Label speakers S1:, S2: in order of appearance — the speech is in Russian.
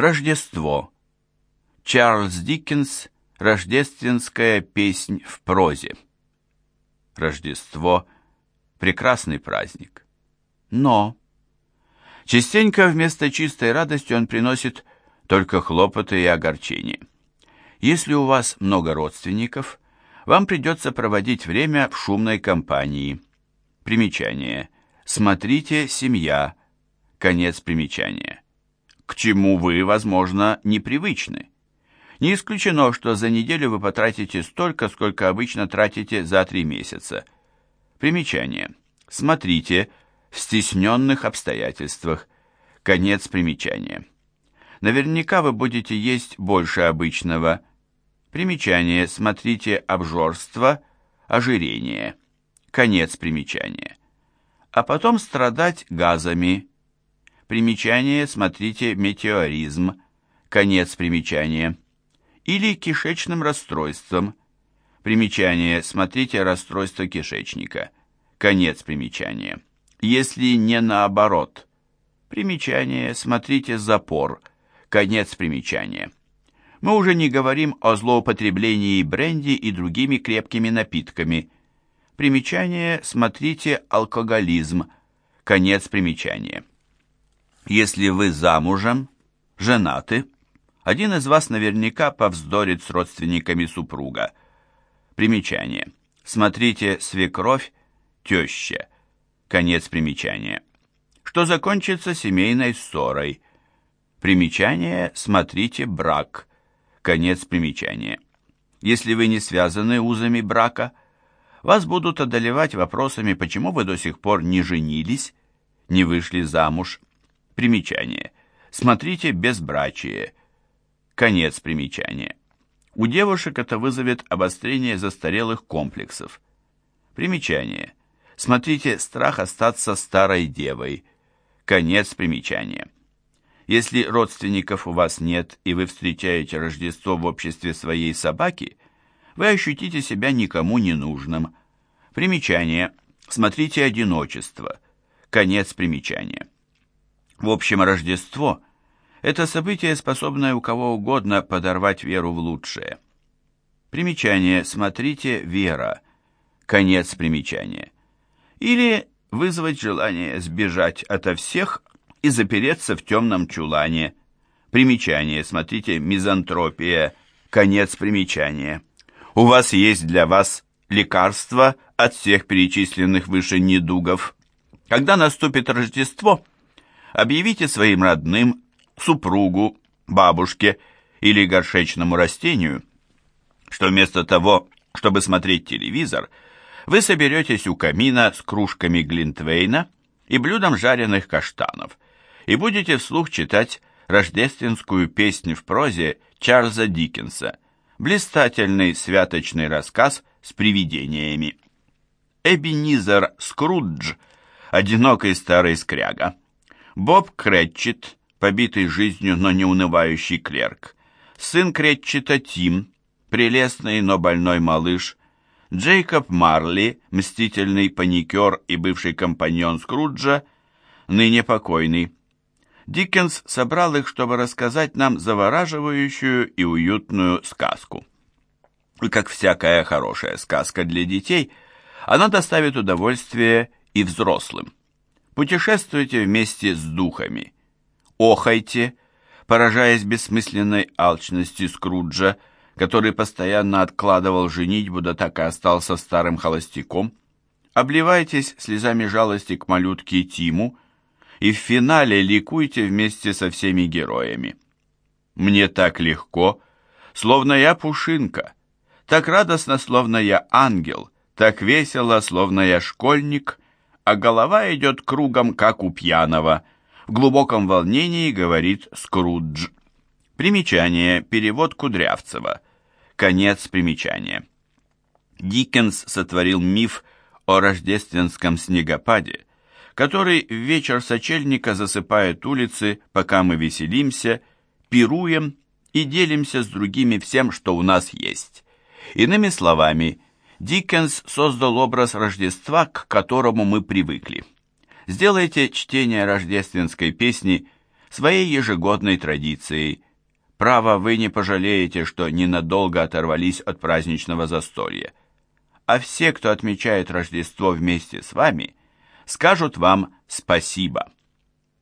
S1: Рождество. Чарльз Диккенс. Рождественская песнь в прозе. Рождество – прекрасный праздник. Но частенько вместо чистой радости он приносит только хлопоты и огорчения. Если у вас много родственников, вам придется проводить время в шумной компании. Примечание. Смотрите «Семья». Конец примечания. К чему вы, возможно, непривычны. Не исключено, что за неделю вы потратите столько, сколько обычно тратите за три месяца. Примечание. Смотрите в стесненных обстоятельствах. Конец примечания. Наверняка вы будете есть больше обычного. Примечание. Смотрите обжорство, ожирение. Конец примечания. А потом страдать газами. Примечание. Смотрите метеоризм. Конец примечания или кишечным расстройством. Примечание. Смотрите расстройство кишечника. Конец примечания. Если не наоборот. Примечание. Смотрите запор. Конец примечания. Мы уже не говорим о злоупотреблении бренди и другими крепкими напитками. Примечание. Смотрите алкоголизм. Конец примечания. Если вы замужем, женаты, один из вас наверняка повздорит с родственниками супруга. Примечание. Смотрите «Свекровь», «Теща». Конец примечания. Что закончится семейной ссорой. Примечание. Смотрите «Брак». Конец примечания. Если вы не связаны узами брака, вас будут одолевать вопросами, почему вы до сих пор не женились, не вышли замуж. Примечание. Смотрите «Безбрачие». Конец примечания. У девушек это вызовет обострение застарелых комплексов. Примечание. Смотрите «Страх остаться старой девой». Конец примечания. Если родственников у вас нет, и вы встречаете Рождество в обществе своей собаки, вы ощутите себя никому не нужным. Примечание. Смотрите «Одиночество». Конец примечания. В общем, Рождество – это событие, способное у кого угодно подорвать веру в лучшее. Примечание. Смотрите «Вера». Конец примечания. Или вызвать желание сбежать ото всех и запереться в темном чулане. Примечание. Смотрите «Мизантропия». Конец примечания. У вас есть для вас лекарство от всех перечисленных выше недугов. Когда наступит Рождество, объявите своим родным супругу, бабушке или горшечному растению, что вместо того, чтобы смотреть телевизор, вы соберетесь у камина с кружками Глинтвейна и блюдом жареных каштанов и будете вслух читать рождественскую песню в прозе Чарльза Диккенса, блистательный святочный рассказ с привидениями. Эбенизер Скрудж, одинокий старый скряга, Боб Кретчет, побитый жизнью, но не унывающий клерк, сын Кретчета Тим, прелестный, но больной малыш, Джейкоб Марли, мстительный паникер и бывший компаньон Скруджа, ныне покойный. Диккенс собрал их, чтобы рассказать нам завораживающую и уютную сказку. И как всякая хорошая сказка для детей, она доставит удовольствие и взрослым. Путешествуйте вместе с духами – охайте, поражаясь бессмысленной алчности Скруджа, который постоянно откладывал женитьбу, да так и остался старым холостяком, обливайтесь слезами жалости к малютке Тиму и в финале ликуйте вместе со всеми героями. Мне так легко, словно я пушинка, так радостно, словно я ангел, так весело, словно я школьник, а голова идет кругом, как у пьяного — в глубоком волнении говорит Скрудж. Примечание. Перевод Кудрявцева. Конец примечания. Диккенс сотворил миф о рождественском снегопаде, который в вечер сочельника засыпает улицы, пока мы веселимся, пируем и делимся с другими всем, что у нас есть. Иными словами, Диккенс создал образ Рождества, к которому мы привыкли. Сделайте чтение рождественской песни своей ежегодной традицией. Право, вы не пожалеете, что ненадолго оторвались от праздничного застолья. А все, кто отмечает Рождество вместе с вами, скажут вам спасибо.